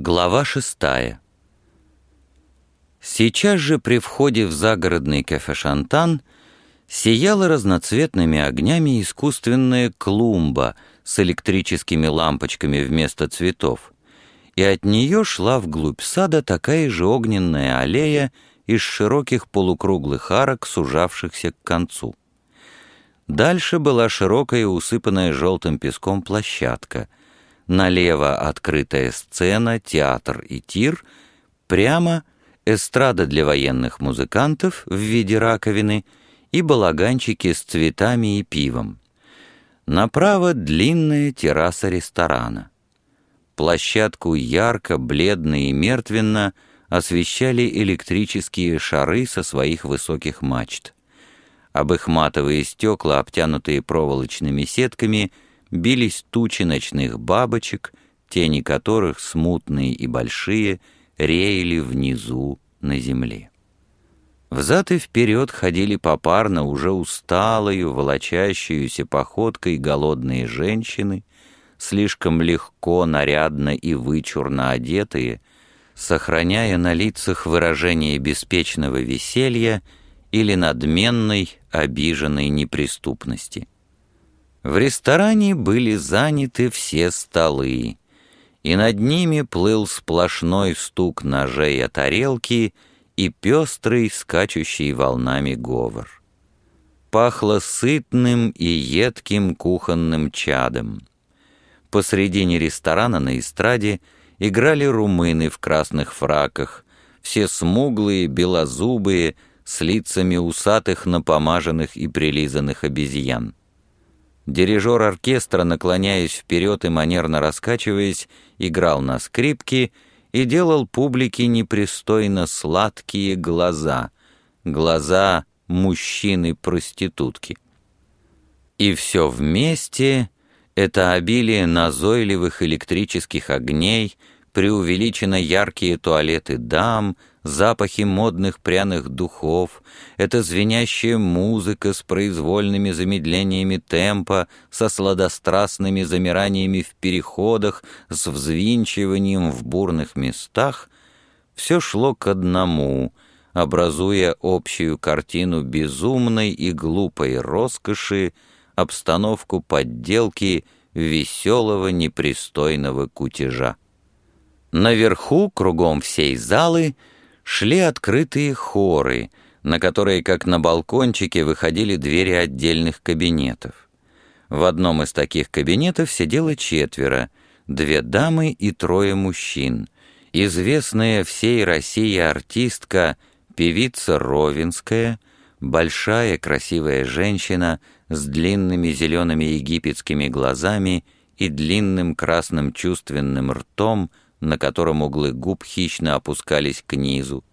Глава шестая. Сейчас же при входе в загородный кафе «Шантан» сияла разноцветными огнями искусственная клумба с электрическими лампочками вместо цветов, и от нее шла вглубь сада такая же огненная аллея из широких полукруглых арок, сужавшихся к концу. Дальше была широкая, усыпанная желтым песком площадка — налево открытая сцена, театр и тир, прямо эстрада для военных музыкантов в виде раковины и балаганчики с цветами и пивом. Направо длинная терраса ресторана. Площадку ярко, бледно и мертвенно освещали электрические шары со своих высоких мачт. Об их матовые стекла, обтянутые проволочными сетками — бились тучи ночных бабочек, тени которых, смутные и большие, реяли внизу на земле. Взад и вперед ходили попарно уже усталою, волочащуюся походкой голодные женщины, слишком легко, нарядно и вычурно одетые, сохраняя на лицах выражение беспечного веселья или надменной, обиженной неприступности. В ресторане были заняты все столы, и над ними плыл сплошной стук ножей о тарелки и пестрый, скачущий волнами говор. Пахло сытным и едким кухонным чадом. Посредине ресторана на эстраде играли румыны в красных фраках, все смуглые, белозубые, с лицами усатых, напомаженных и прилизанных обезьян. Дирижер оркестра, наклоняясь вперед и манерно раскачиваясь, играл на скрипке и делал публике непристойно сладкие глаза, глаза мужчины-проститутки. И все вместе — это обилие назойливых электрических огней, преувеличенно яркие туалеты дам — запахи модных пряных духов, эта звенящая музыка с произвольными замедлениями темпа, со сладострастными замираниями в переходах, с взвинчиванием в бурных местах, все шло к одному, образуя общую картину безумной и глупой роскоши, обстановку подделки веселого непристойного кутежа. Наверху, кругом всей залы, шли открытые хоры, на которые, как на балкончике, выходили двери отдельных кабинетов. В одном из таких кабинетов сидело четверо, две дамы и трое мужчин. Известная всей России артистка, певица Ровинская, большая красивая женщина с длинными зелеными египетскими глазами и длинным красным чувственным ртом — на котором углы губ хищно опускались к низу.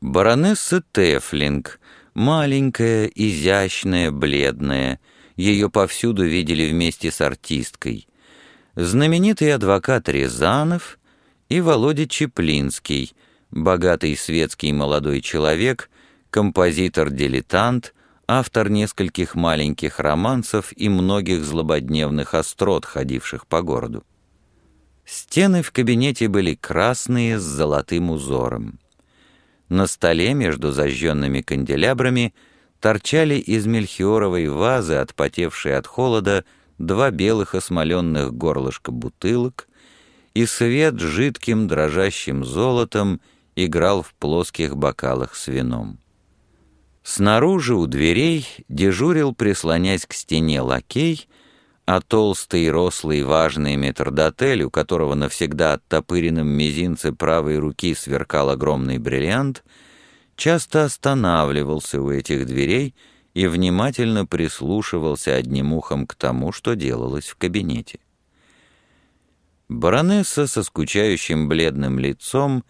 Баронесса Тефлинг, маленькая, изящная, бледная, ее повсюду видели вместе с артисткой. Знаменитый адвокат Рязанов и Володя Чеплинский, богатый светский молодой человек, композитор-дилетант, автор нескольких маленьких романсов и многих злободневных острот, ходивших по городу. Стены в кабинете были красные с золотым узором. На столе между зажженными канделябрами торчали из мельхиоровой вазы, отпотевшие от холода, два белых осмоленных горлышка бутылок, и свет жидким дрожащим золотом играл в плоских бокалах с вином. Снаружи у дверей дежурил, прислонясь к стене лакей — а толстый, рослый, важный метрдотель, у которого навсегда оттопыренным мизинце правой руки сверкал огромный бриллиант, часто останавливался у этих дверей и внимательно прислушивался одним ухом к тому, что делалось в кабинете. Баронесса со скучающим бледным лицом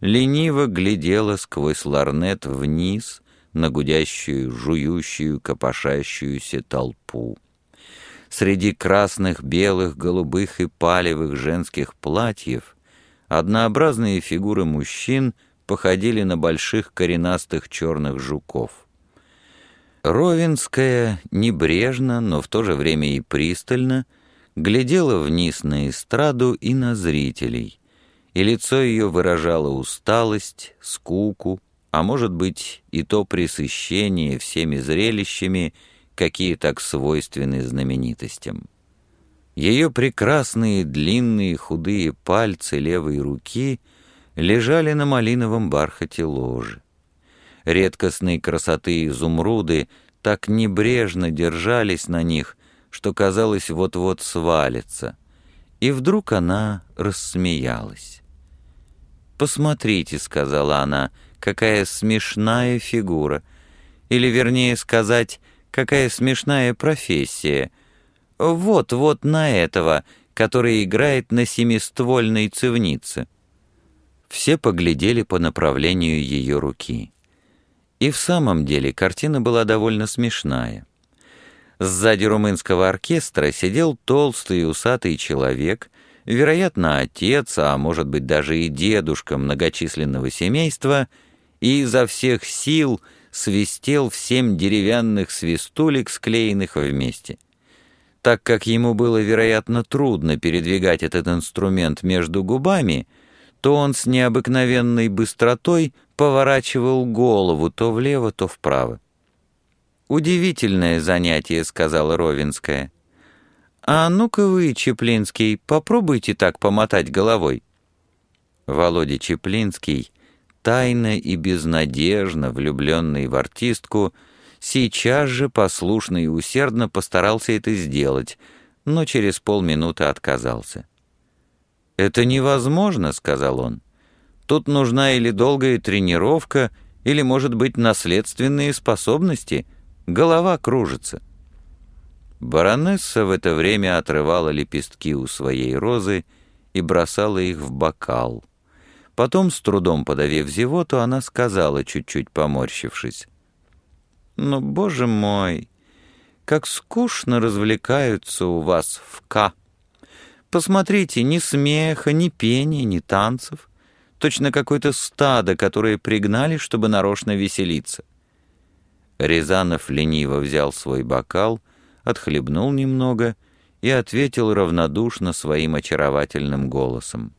лениво глядела сквозь ларнет вниз на гудящую, жующую, копошащуюся толпу среди красных, белых, голубых и палевых женских платьев однообразные фигуры мужчин походили на больших коренастых черных жуков. Ровенская небрежно, но в то же время и пристально глядела вниз на эстраду и на зрителей, и лицо ее выражало усталость, скуку, а может быть и то пресыщение всеми зрелищами, какие так свойственны знаменитостям. Ее прекрасные длинные худые пальцы левой руки лежали на малиновом бархате ложи. Редкостной красоты изумруды так небрежно держались на них, что казалось вот-вот свалится. И вдруг она рассмеялась. «Посмотрите», — сказала она, — «какая смешная фигура. Или, вернее сказать, какая смешная профессия. Вот-вот на этого, который играет на семиствольной цивнице». Все поглядели по направлению ее руки. И в самом деле картина была довольно смешная. Сзади румынского оркестра сидел толстый и усатый человек, вероятно, отец, а может быть даже и дедушка многочисленного семейства, и изо всех сил свистел в семь деревянных свистулек, склеенных вместе. Так как ему было, вероятно, трудно передвигать этот инструмент между губами, то он с необыкновенной быстротой поворачивал голову то влево, то вправо. «Удивительное занятие», — сказала Ровинская. «А ну-ка вы, Чеплинский, попробуйте так помотать головой». Володя Чеплинский, тайно и безнадежно влюбленный в артистку, сейчас же послушно и усердно постарался это сделать, но через полминуты отказался. «Это невозможно», — сказал он. «Тут нужна или долгая тренировка, или, может быть, наследственные способности. Голова кружится». Баронесса в это время отрывала лепестки у своей розы и бросала их в бокал. Потом, с трудом подавив зевоту, она сказала, чуть-чуть поморщившись. «Ну, боже мой, как скучно развлекаются у вас в К. Посмотрите, ни смеха, ни пения, ни танцев. Точно какое-то стадо, которое пригнали, чтобы нарочно веселиться. Рязанов лениво взял свой бокал, отхлебнул немного и ответил равнодушно своим очаровательным голосом.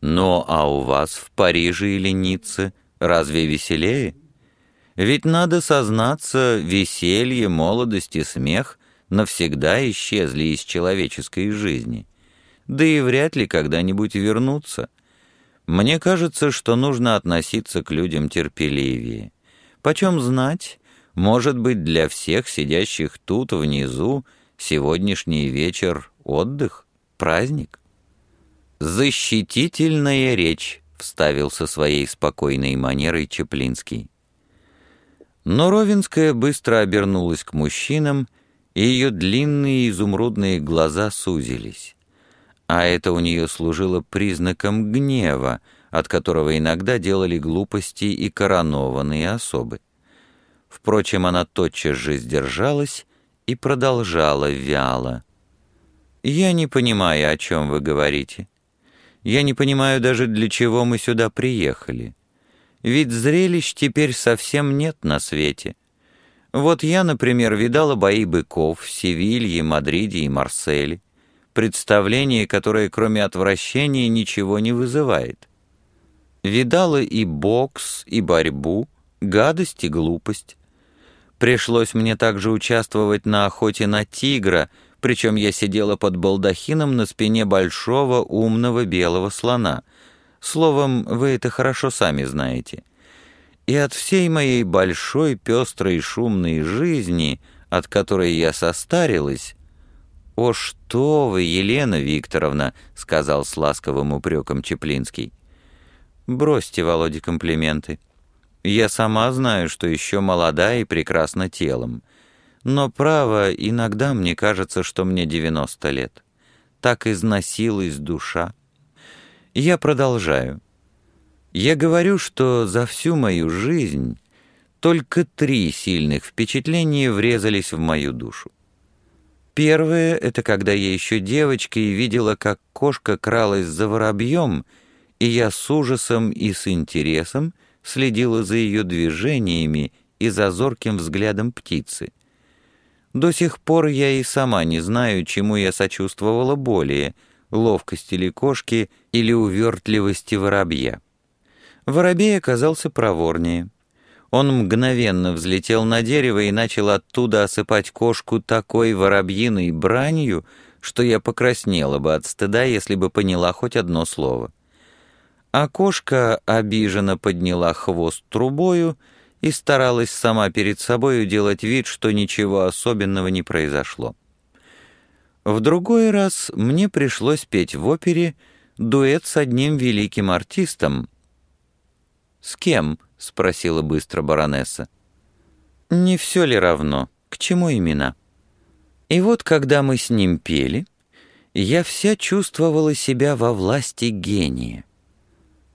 «Ну, а у вас в Париже или Ницце разве веселее? Ведь надо сознаться, веселье, молодость и смех навсегда исчезли из человеческой жизни да и вряд ли когда-нибудь вернутся. Мне кажется, что нужно относиться к людям терпеливее. Почем знать, может быть, для всех сидящих тут внизу сегодняшний вечер — отдых, праздник. «Защитительная речь», — вставил со своей спокойной манерой Чеплинский. Но Ровинская быстро обернулась к мужчинам, и ее длинные изумрудные глаза сузились а это у нее служило признаком гнева, от которого иногда делали глупости и коронованные особы. Впрочем, она тотчас же сдержалась и продолжала вяло. «Я не понимаю, о чем вы говорите. Я не понимаю даже, для чего мы сюда приехали. Ведь зрелищ теперь совсем нет на свете. Вот я, например, видала бои быков в Севилье, Мадриде и Марселе представление, которое кроме отвращения ничего не вызывает. Видала и бокс, и борьбу, гадость и глупость. Пришлось мне также участвовать на охоте на тигра, причем я сидела под балдахином на спине большого умного белого слона. Словом, вы это хорошо сами знаете. И от всей моей большой, пестрой, шумной жизни, от которой я состарилась, «О, что вы, Елена Викторовна!» — сказал с ласковым упреком Чеплинский. «Бросьте, Володе, комплименты. Я сама знаю, что еще молода и прекрасна телом. Но, право, иногда мне кажется, что мне девяносто лет. Так износилась душа. Я продолжаю. Я говорю, что за всю мою жизнь только три сильных впечатления врезались в мою душу. Первое — это когда я еще девочкой видела, как кошка кралась за воробьем, и я с ужасом и с интересом следила за ее движениями и за зорким взглядом птицы. До сих пор я и сама не знаю, чему я сочувствовала более ловкости ли кошки или увертливости воробья. Воробей оказался проворнее. Он мгновенно взлетел на дерево и начал оттуда осыпать кошку такой воробьиной бранью, что я покраснела бы от стыда, если бы поняла хоть одно слово. А кошка обиженно подняла хвост трубою и старалась сама перед собою делать вид, что ничего особенного не произошло. В другой раз мне пришлось петь в опере дуэт с одним великим артистом. «С кем?» — спросила быстро баронесса. «Не все ли равно? К чему имена?» И вот, когда мы с ним пели, я вся чувствовала себя во власти гения.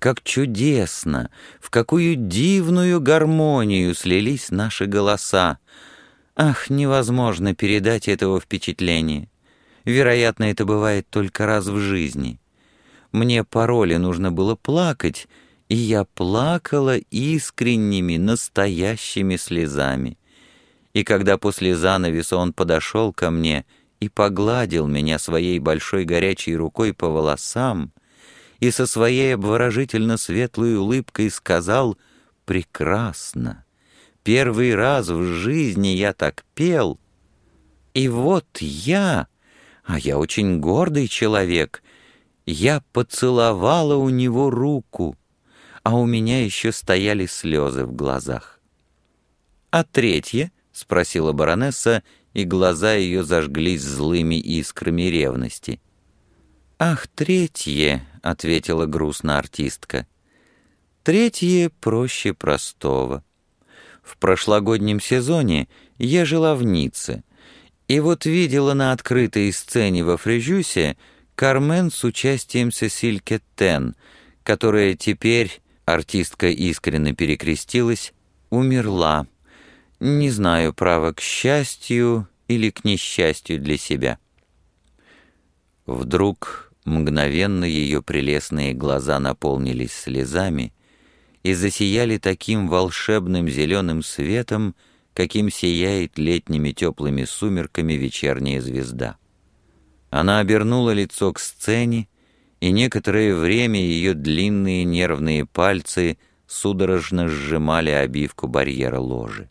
Как чудесно, в какую дивную гармонию слились наши голоса. Ах, невозможно передать этого впечатления. Вероятно, это бывает только раз в жизни. Мне по роли нужно было плакать, и я плакала искренними, настоящими слезами. И когда после занавеса он подошел ко мне и погладил меня своей большой горячей рукой по волосам, и со своей обворожительно светлой улыбкой сказал «Прекрасно! Первый раз в жизни я так пел!» И вот я, а я очень гордый человек, я поцеловала у него руку, а у меня еще стояли слезы в глазах. «А третье?» — спросила баронесса, и глаза ее зажглись злыми искрами ревности. «Ах, третье!» — ответила грустно артистка. «Третье проще простого. В прошлогоднем сезоне я жила в Ницце, и вот видела на открытой сцене во Фрежюсе Кармен с участием Сесиль Кеттен, которая теперь, артистка искренне перекрестилась, умерла. Не знаю, право, к счастью или к несчастью для себя». Вдруг мгновенно ее прелестные глаза наполнились слезами и засияли таким волшебным зеленым светом, каким сияет летними теплыми сумерками вечерняя звезда. Она обернула лицо к сцене, и некоторое время ее длинные нервные пальцы судорожно сжимали обивку барьера ложи.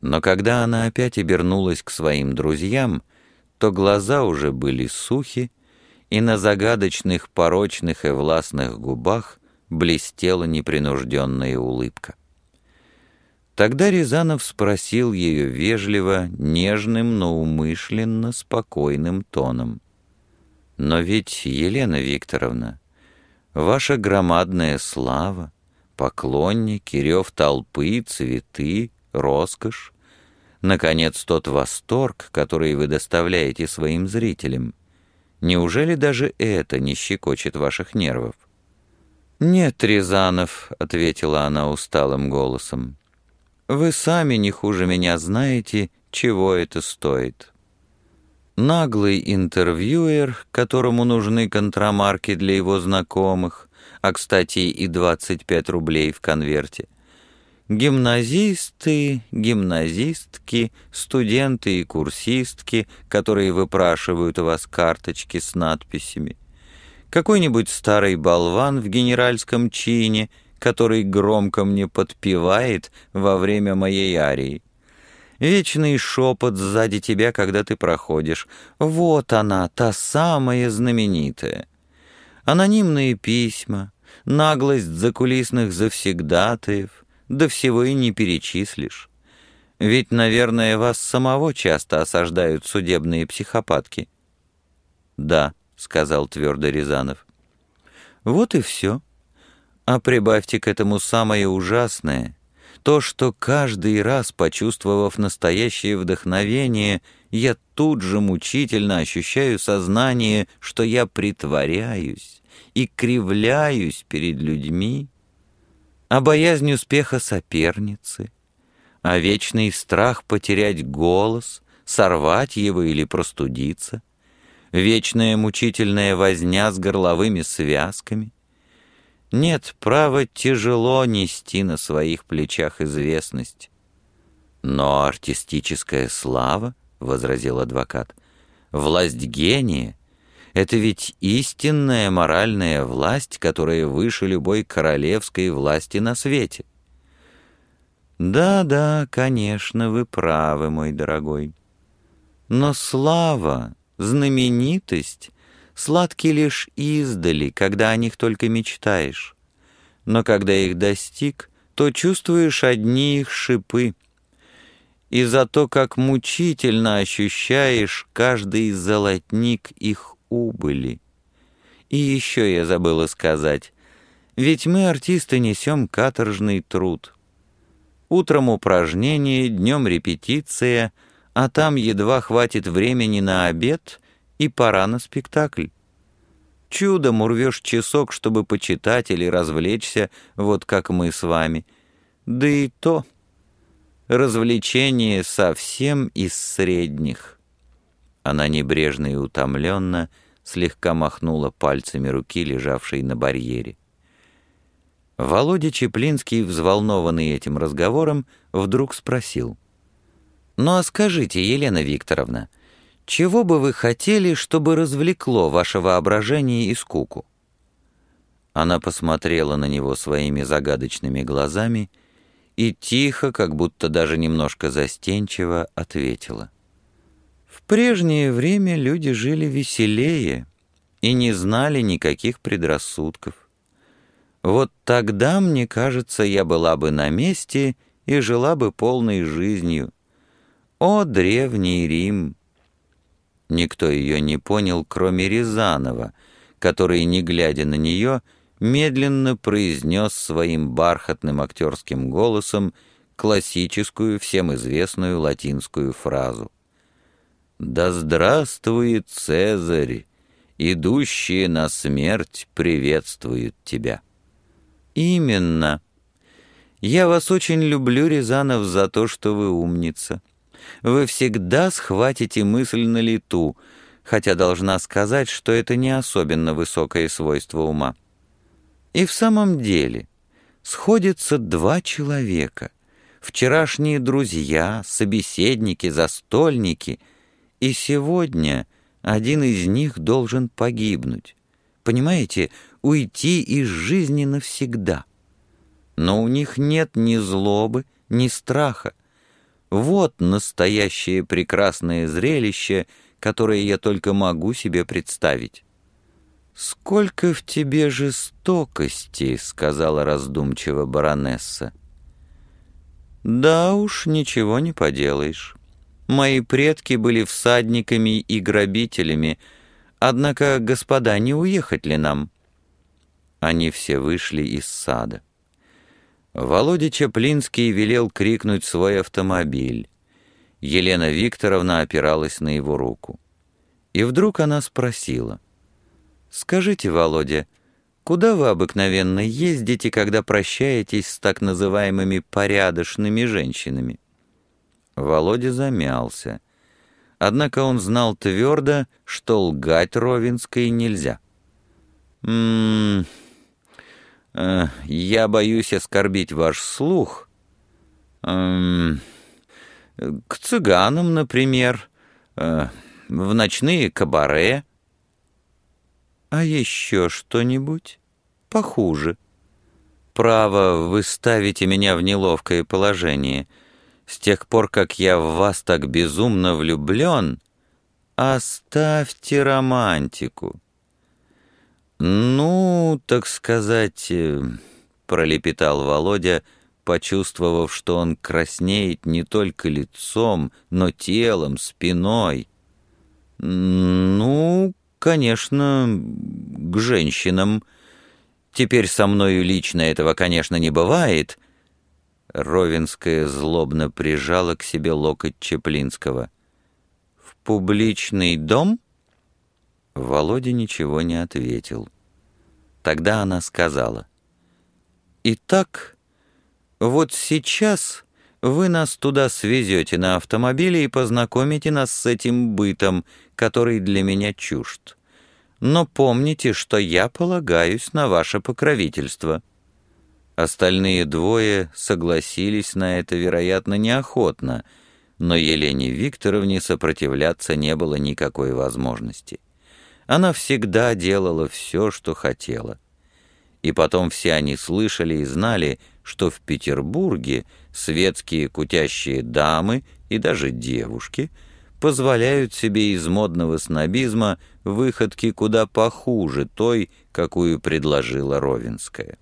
Но когда она опять обернулась к своим друзьям, то глаза уже были сухи, и на загадочных, порочных и властных губах блестела непринужденная улыбка. Тогда Рязанов спросил ее вежливо, нежным, но умышленно спокойным тоном. «Но ведь, Елена Викторовна, ваша громадная слава, поклонники, рев толпы, цветы, роскошь наконец, тот восторг, который вы доставляете своим зрителям. Неужели даже это не щекочет ваших нервов? «Нет, Рязанов», — ответила она усталым голосом, — «вы сами не хуже меня знаете, чего это стоит». Наглый интервьюер, которому нужны контрамарки для его знакомых, а, кстати, и 25 рублей в конверте — Гимназисты, гимназистки, студенты и курсистки, которые выпрашивают у вас карточки с надписями. Какой-нибудь старый болван в генеральском чине, который громко мне подпевает во время моей арии. Вечный шепот сзади тебя, когда ты проходишь. Вот она, та самая знаменитая. Анонимные письма, наглость закулисных завсегдатаев — да всего и не перечислишь. Ведь, наверное, вас самого часто осаждают судебные психопатки». «Да», — сказал твердо Рязанов. «Вот и все. А прибавьте к этому самое ужасное, то, что каждый раз, почувствовав настоящее вдохновение, я тут же мучительно ощущаю сознание, что я притворяюсь и кривляюсь перед людьми, а боязнь успеха соперницы, а вечный страх потерять голос, сорвать его или простудиться, вечная мучительная возня с горловыми связками. Нет, право, тяжело нести на своих плечах известность. Но артистическая слава, — возразил адвокат, — власть гения — Это ведь истинная моральная власть, которая выше любой королевской власти на свете. Да-да, конечно, вы правы, мой дорогой. Но слава, знаменитость сладки лишь издали, когда о них только мечтаешь. Но когда их достиг, то чувствуешь одни их шипы. И за то, как мучительно ощущаешь каждый золотник их убыли. И еще я забыла сказать, ведь мы, артисты, несем каторжный труд. Утром упражнение, днем репетиция, а там едва хватит времени на обед и пора на спектакль. Чудом урвешь часок, чтобы почитать или развлечься, вот как мы с вами. Да и то развлечение совсем из средних. Она небрежно и утомленно слегка махнула пальцами руки, лежавшей на барьере. Володя Чеплинский, взволнованный этим разговором, вдруг спросил. «Ну а скажите, Елена Викторовна, чего бы вы хотели, чтобы развлекло ваше воображение и скуку?» Она посмотрела на него своими загадочными глазами и тихо, как будто даже немножко застенчиво, ответила. «В прежнее время люди жили веселее и не знали никаких предрассудков. Вот тогда, мне кажется, я была бы на месте и жила бы полной жизнью. О, древний Рим!» Никто ее не понял, кроме Рязанова, который, не глядя на нее, медленно произнес своим бархатным актерским голосом классическую, всем известную латинскую фразу. «Да здравствует Цезарь! Идущие на смерть приветствуют тебя!» «Именно!» «Я вас очень люблю, Рязанов, за то, что вы умница. Вы всегда схватите мысль на лету, хотя должна сказать, что это не особенно высокое свойство ума. И в самом деле сходятся два человека, вчерашние друзья, собеседники, застольники, и сегодня один из них должен погибнуть. Понимаете, уйти из жизни навсегда. Но у них нет ни злобы, ни страха. Вот настоящее прекрасное зрелище, которое я только могу себе представить. «Сколько в тебе жестокости», — сказала раздумчиво баронесса. «Да уж, ничего не поделаешь. Мои предки были всадниками и грабителями, однако, господа, не уехать ли нам?» Они все вышли из сада. Володя Чаплинский велел крикнуть свой автомобиль. Елена Викторовна опиралась на его руку. И вдруг она спросила. «Скажите, Володя, куда вы обыкновенно ездите, когда прощаетесь с так называемыми порядочными женщинами?» Володя замялся. Однако он знал твердо, что лгать Ровинской нельзя. «М -м Э, я боюсь оскорбить ваш слух. Эм, к цыганам, например, э, в ночные кабаре. А еще что-нибудь похуже. Право, вы ставите меня в неловкое положение. С тех пор, как я в вас так безумно влюблен, оставьте романтику. «Ну, так сказать...» э, — пролепетал Володя, почувствовав, что он краснеет не только лицом, но телом, спиной. «Ну, конечно, к женщинам. Теперь со мною лично этого, конечно, не бывает». Ровенская злобно прижала к себе локоть Чеплинского. «В публичный дом?» Володя ничего не ответил. Тогда она сказала. «Итак, вот сейчас вы нас туда свезете на автомобиле и познакомите нас с этим бытом, который для меня чужд. Но помните, что я полагаюсь на ваше покровительство». Остальные двое согласились на это, вероятно, неохотно, но Елене Викторовне сопротивляться не было никакой возможности. Она всегда делала все, что хотела. И потом все они слышали и знали, что в Петербурге светские кутящие дамы и даже девушки позволяют себе из модного снобизма выходки куда похуже той, какую предложила Ровенская.